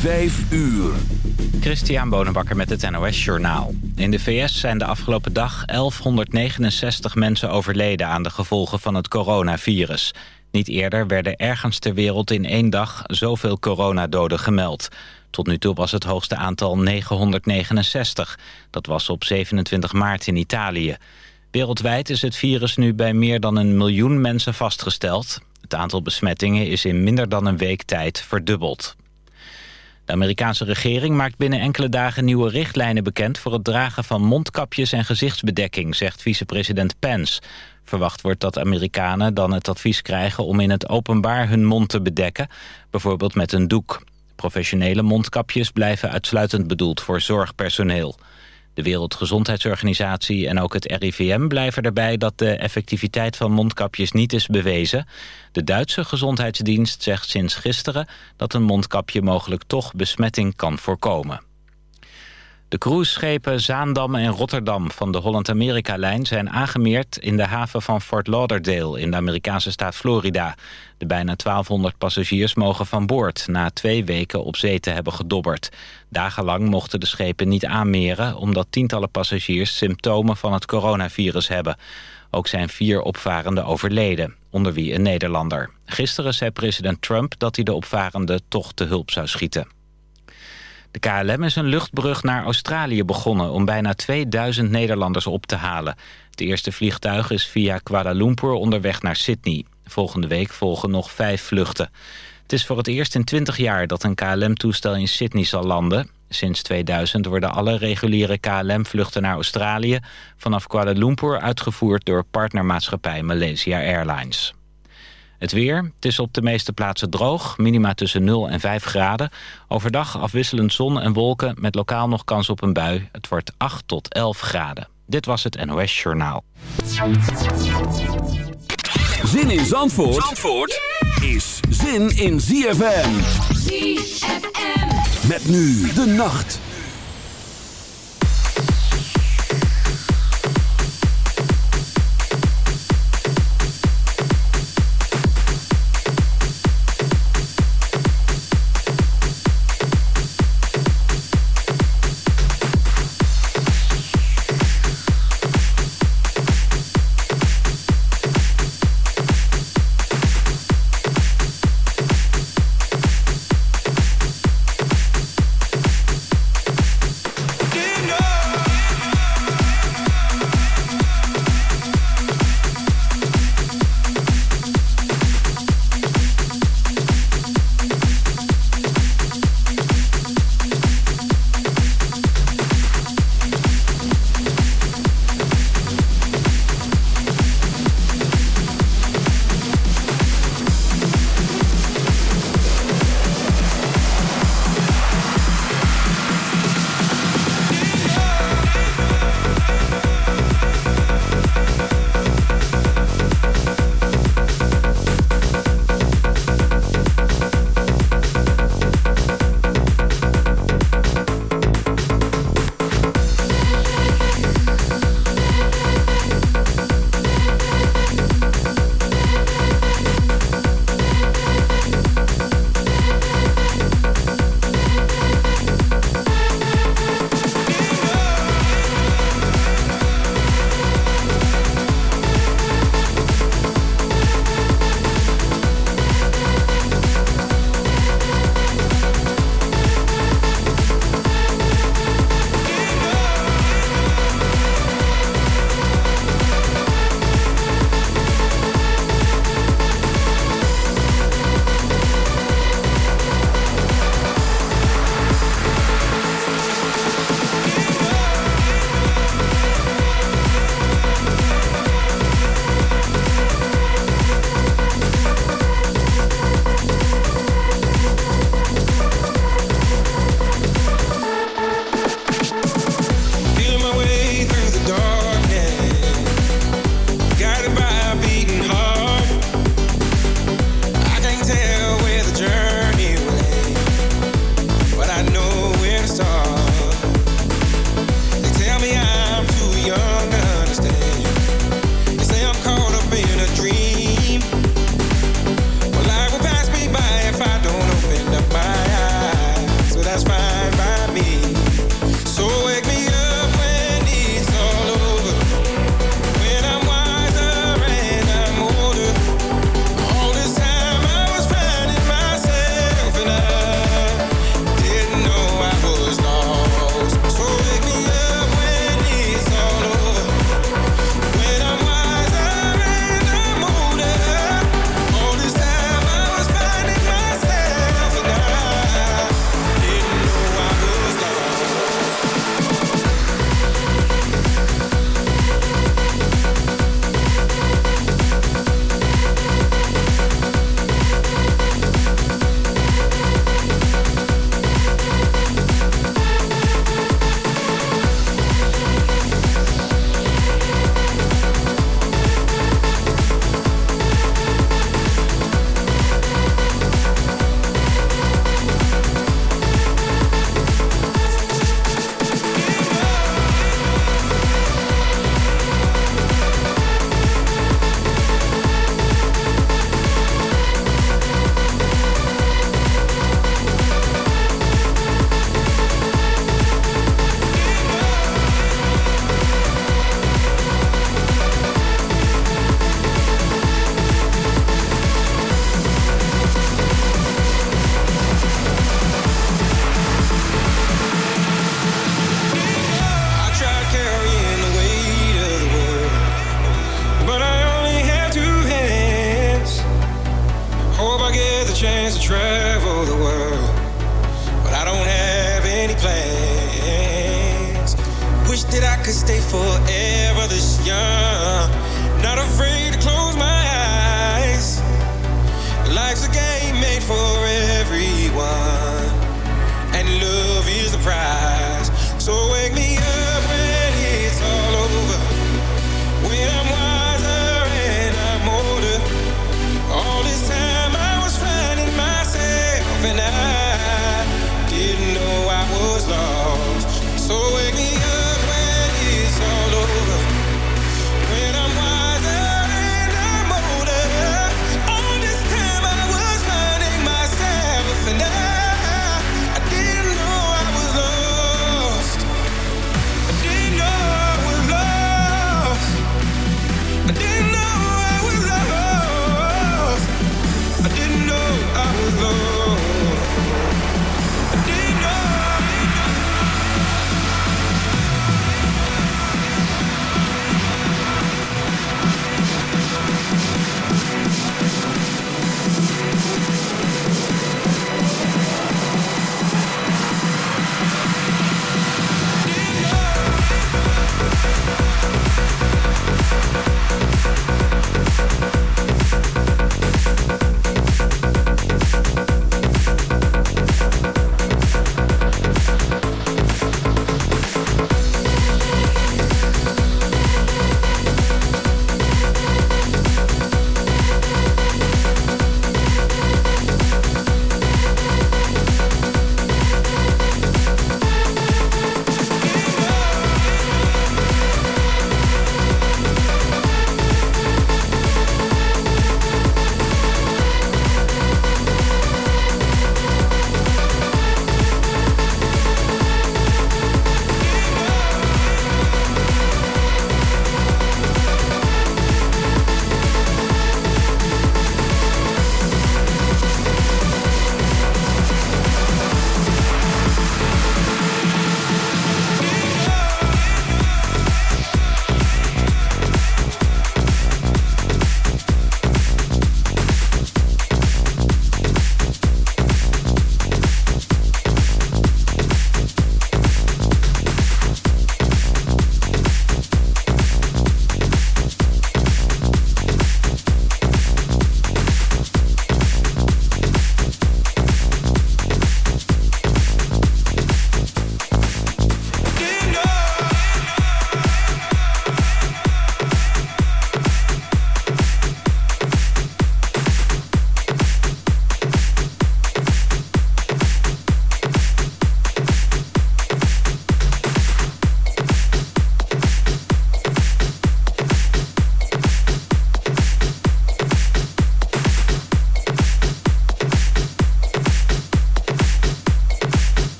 Vijf uur. Christian Bonenbakker met het NOS Journaal. In de VS zijn de afgelopen dag 1169 mensen overleden... aan de gevolgen van het coronavirus. Niet eerder werden ergens ter wereld in één dag zoveel coronadoden gemeld. Tot nu toe was het hoogste aantal 969. Dat was op 27 maart in Italië. Wereldwijd is het virus nu bij meer dan een miljoen mensen vastgesteld. Het aantal besmettingen is in minder dan een week tijd verdubbeld. De Amerikaanse regering maakt binnen enkele dagen nieuwe richtlijnen bekend... voor het dragen van mondkapjes en gezichtsbedekking, zegt vicepresident Pence. Verwacht wordt dat Amerikanen dan het advies krijgen om in het openbaar hun mond te bedekken, bijvoorbeeld met een doek. Professionele mondkapjes blijven uitsluitend bedoeld voor zorgpersoneel. De Wereldgezondheidsorganisatie en ook het RIVM blijven erbij dat de effectiviteit van mondkapjes niet is bewezen. De Duitse gezondheidsdienst zegt sinds gisteren dat een mondkapje mogelijk toch besmetting kan voorkomen. De cruiseschepen Zaandam en Rotterdam van de Holland-Amerika-lijn... zijn aangemeerd in de haven van Fort Lauderdale in de Amerikaanse staat Florida. De bijna 1200 passagiers mogen van boord... na twee weken op zee te hebben gedobberd. Dagenlang mochten de schepen niet aanmeren... omdat tientallen passagiers symptomen van het coronavirus hebben. Ook zijn vier opvarenden overleden, onder wie een Nederlander. Gisteren zei president Trump dat hij de opvarenden toch te hulp zou schieten. De KLM is een luchtbrug naar Australië begonnen om bijna 2000 Nederlanders op te halen. Het eerste vliegtuig is via Kuala Lumpur onderweg naar Sydney. Volgende week volgen nog vijf vluchten. Het is voor het eerst in 20 jaar dat een KLM-toestel in Sydney zal landen. Sinds 2000 worden alle reguliere KLM-vluchten naar Australië... vanaf Kuala Lumpur uitgevoerd door partnermaatschappij Malaysia Airlines. Het weer, het is op de meeste plaatsen droog, minima tussen 0 en 5 graden. Overdag afwisselend zon en wolken met lokaal nog kans op een bui. Het wordt 8 tot 11 graden. Dit was het NOS Journaal. Zin in Zandvoort, Zandvoort is zin in ZFM. ZFM. Met nu de nacht.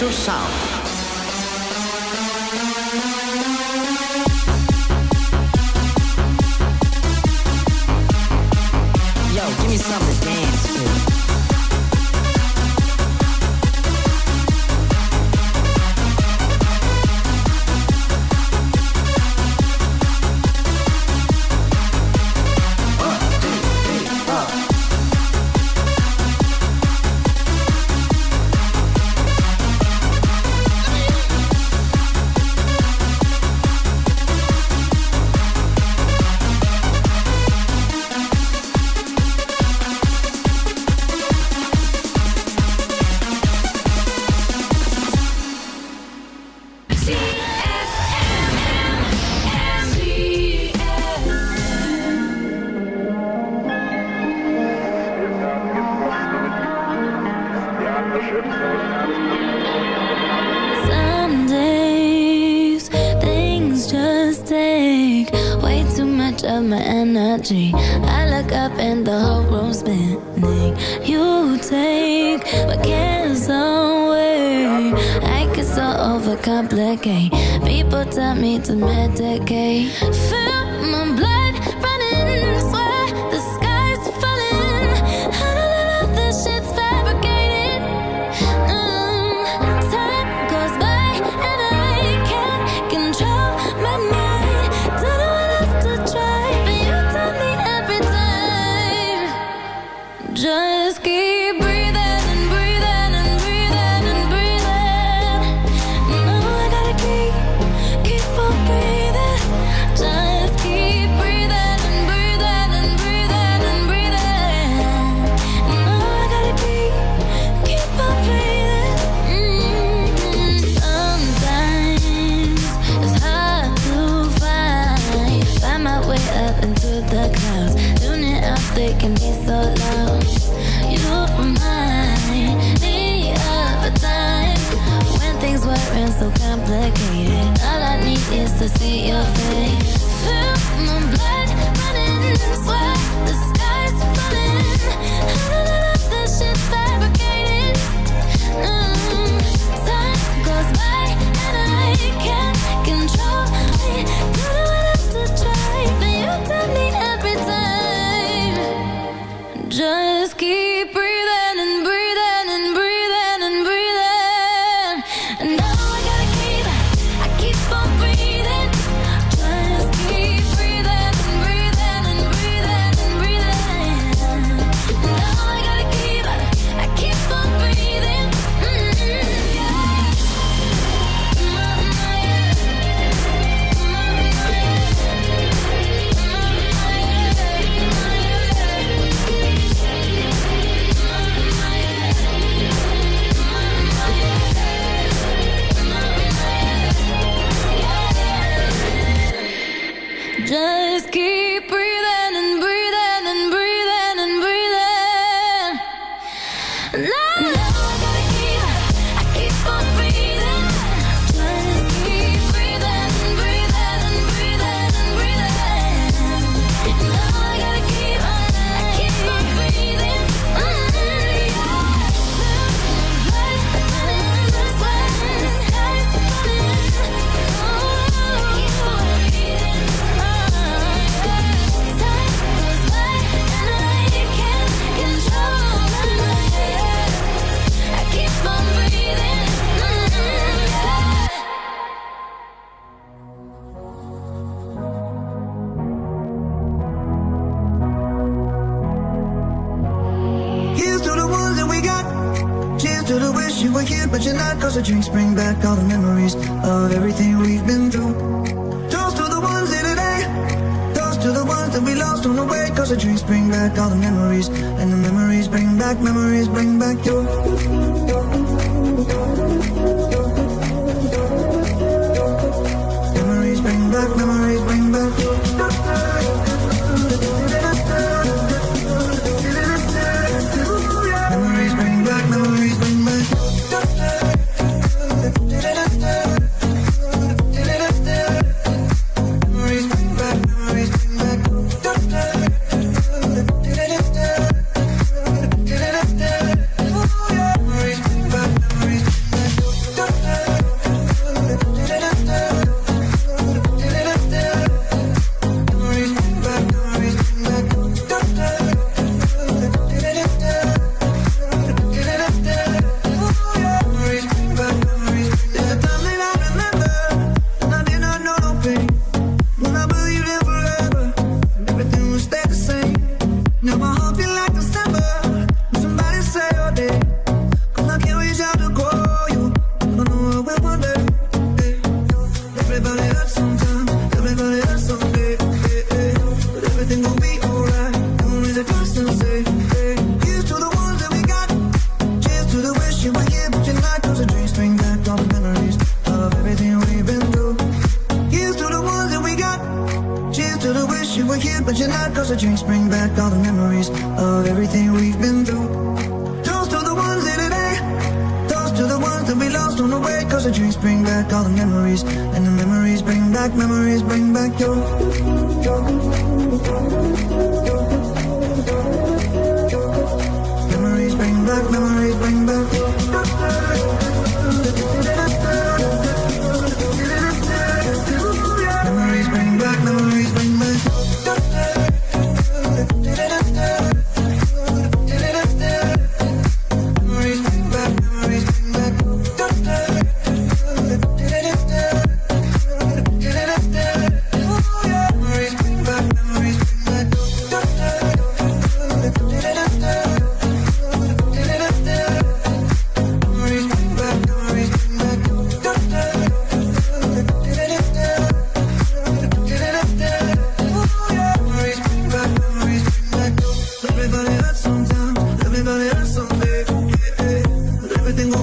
Into sound.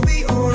be alright.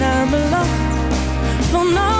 naar me lacht.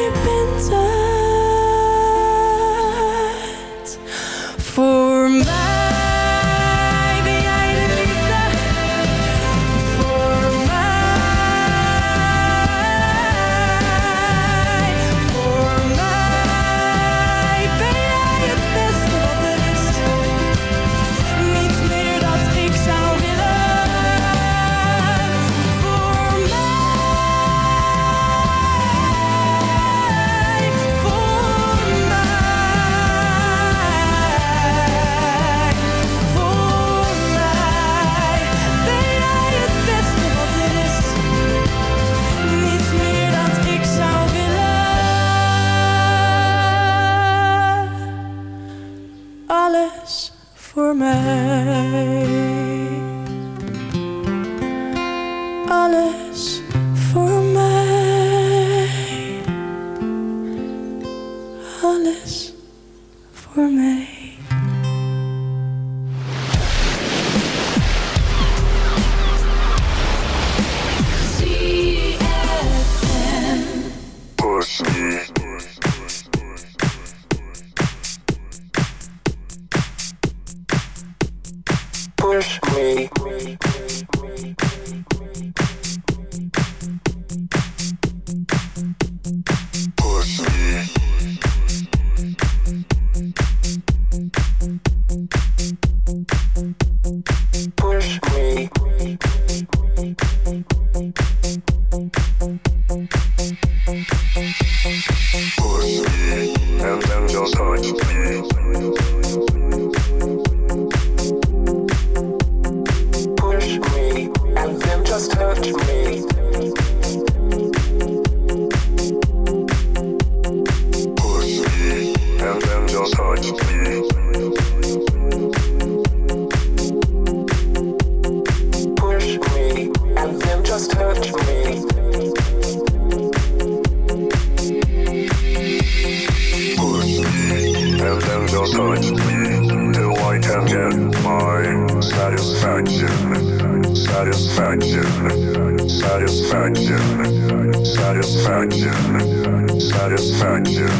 satisfaction, satisfaction, satisfaction, satisfaction, satisfaction.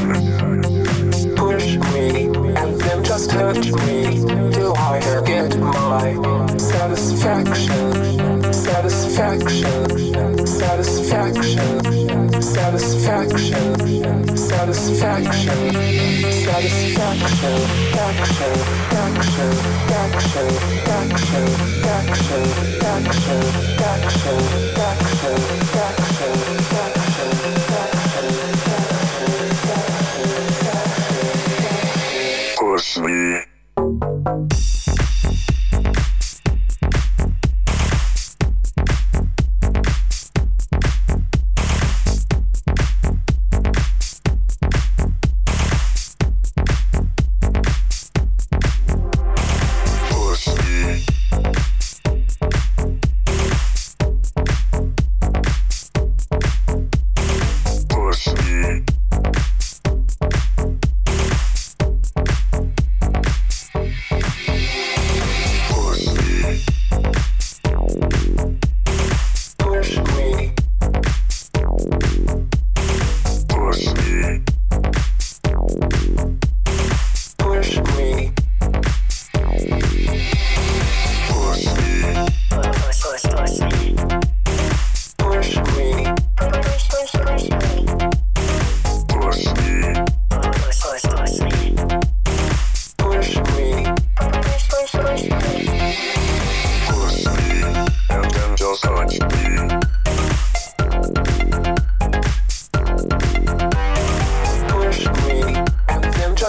Push me and then just me. Till I get my satisfaction, satisfaction. satisfaction, satisfaction, action, action, action, action, action, action, action, action, action, action, action, action, action, action. Push me.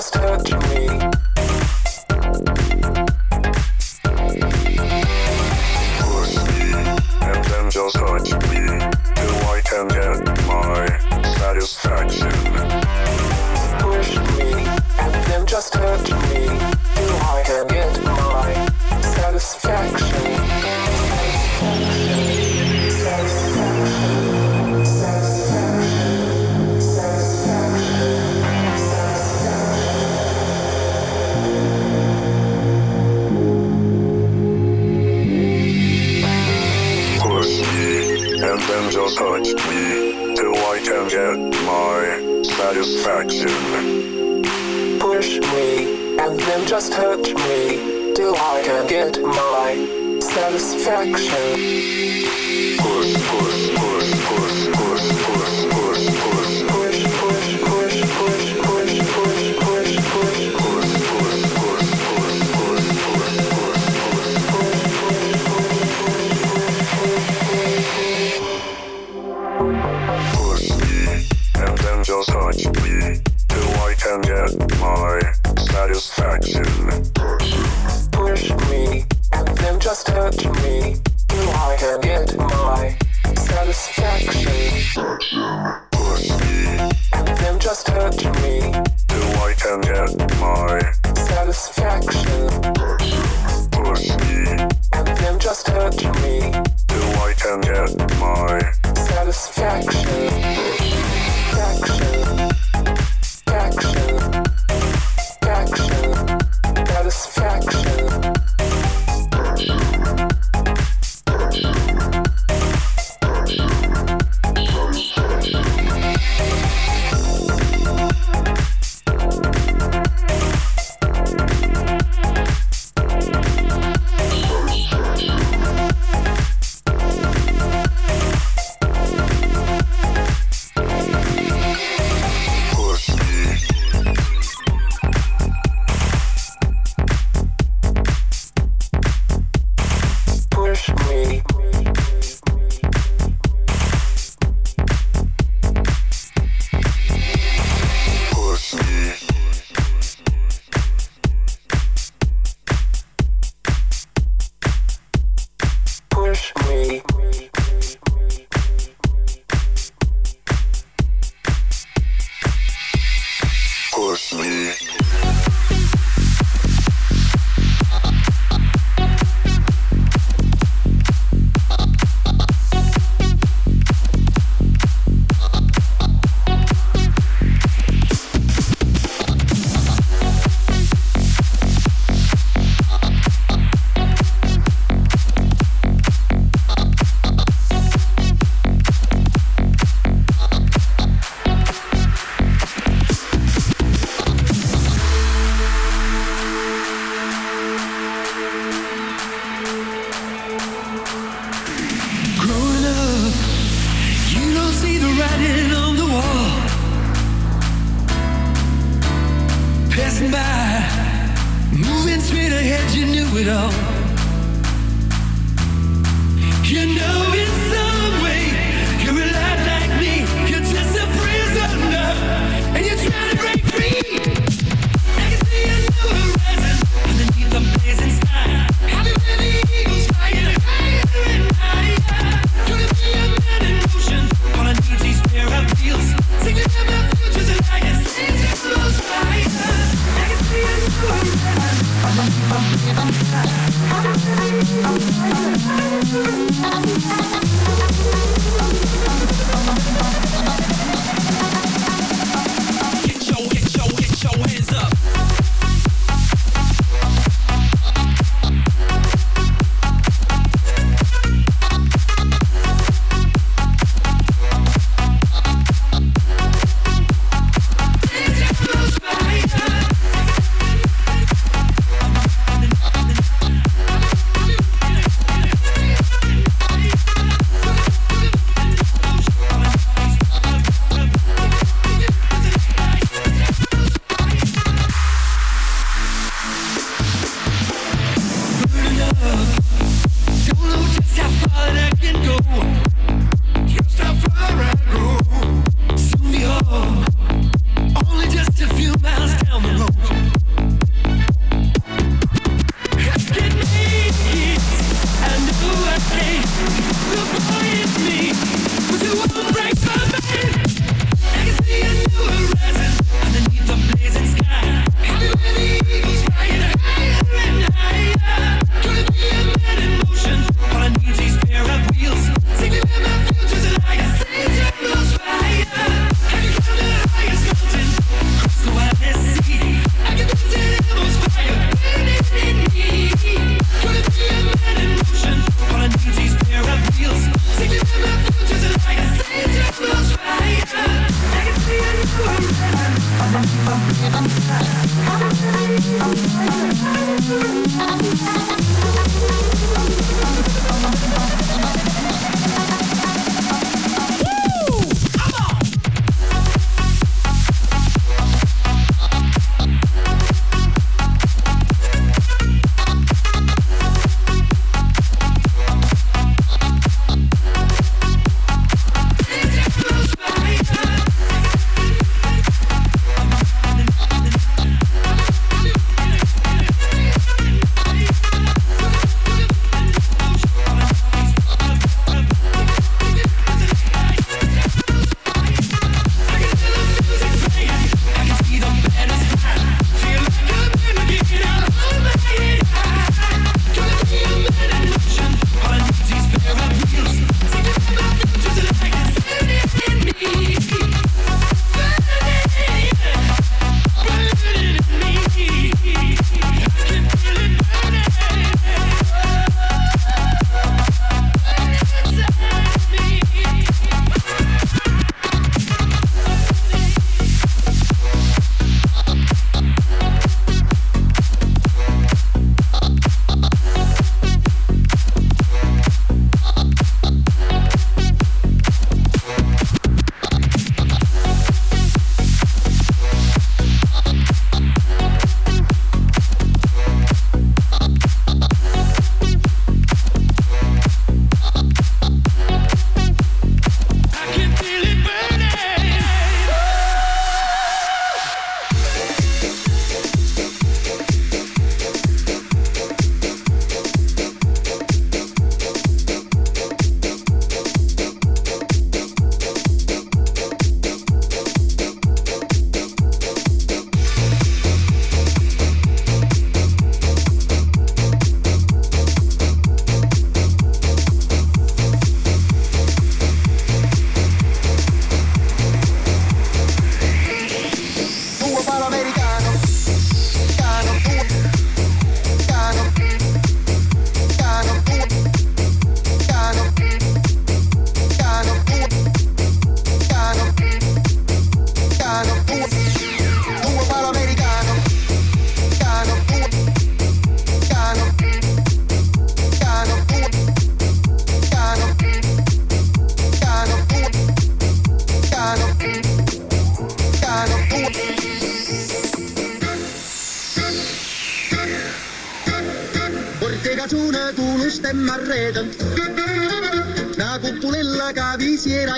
just hurt you.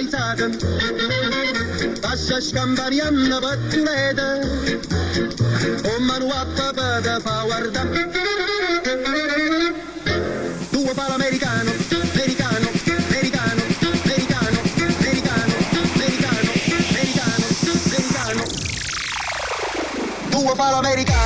Beitragen. Passascambarianna battuleda, o manuatta bada fa guarda. Tuo palo americano, americano, americano, americano, americano, americano, americano, americano. Tuo palo americano.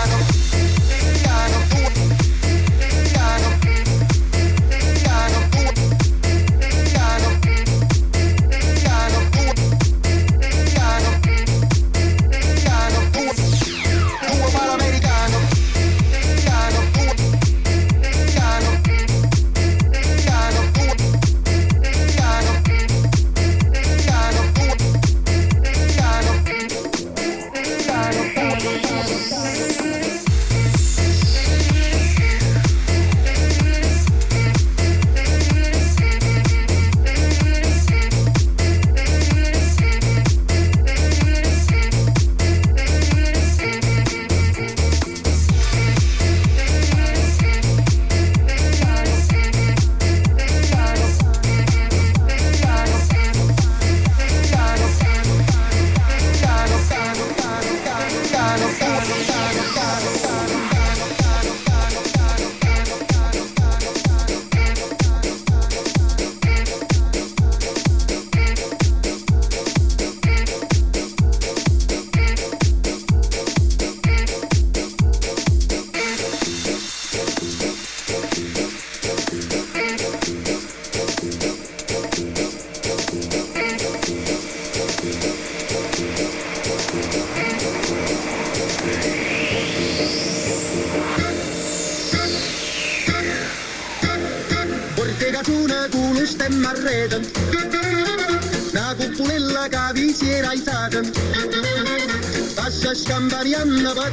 Saç çember yanına bak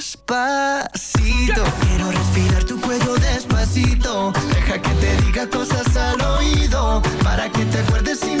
Despacito, quiero respirar tu cuello despacito. Deja que te diga cosas al oído para que te acuerdes si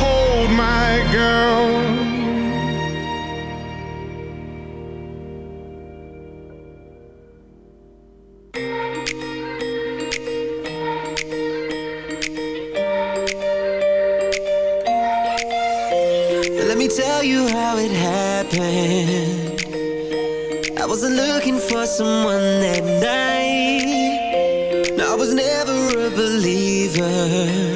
hold my girl. Let me tell you how it happened. I wasn't looking for someone that night. No, I was never a believer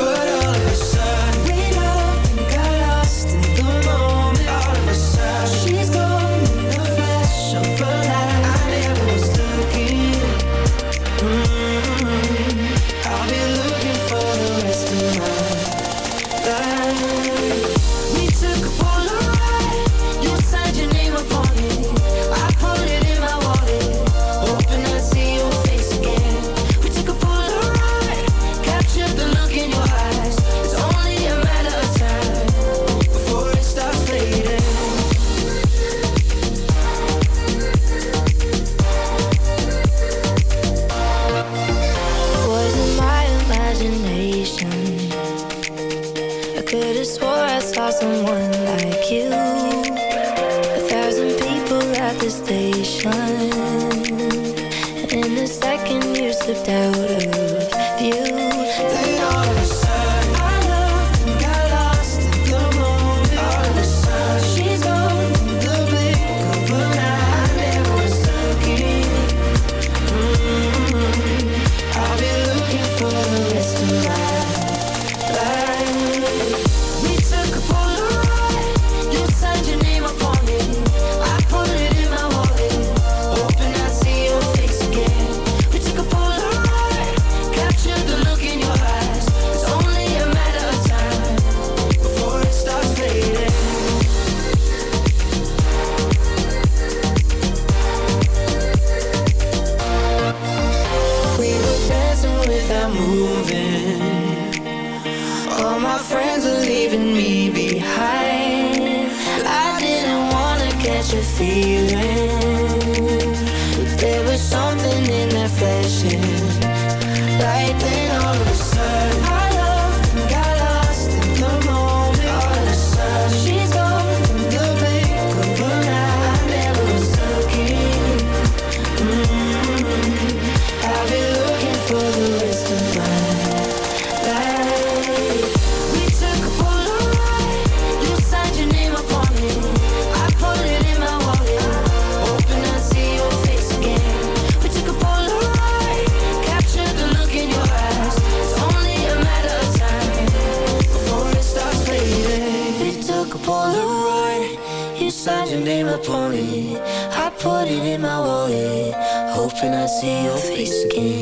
moving. All my friends are leaving me behind. I didn't wanna catch a feeling. see your face again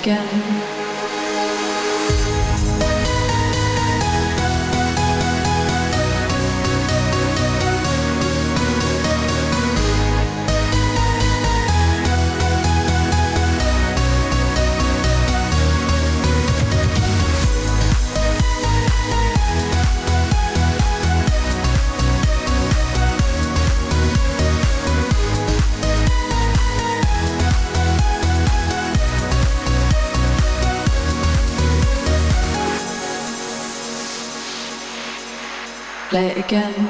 again. say again.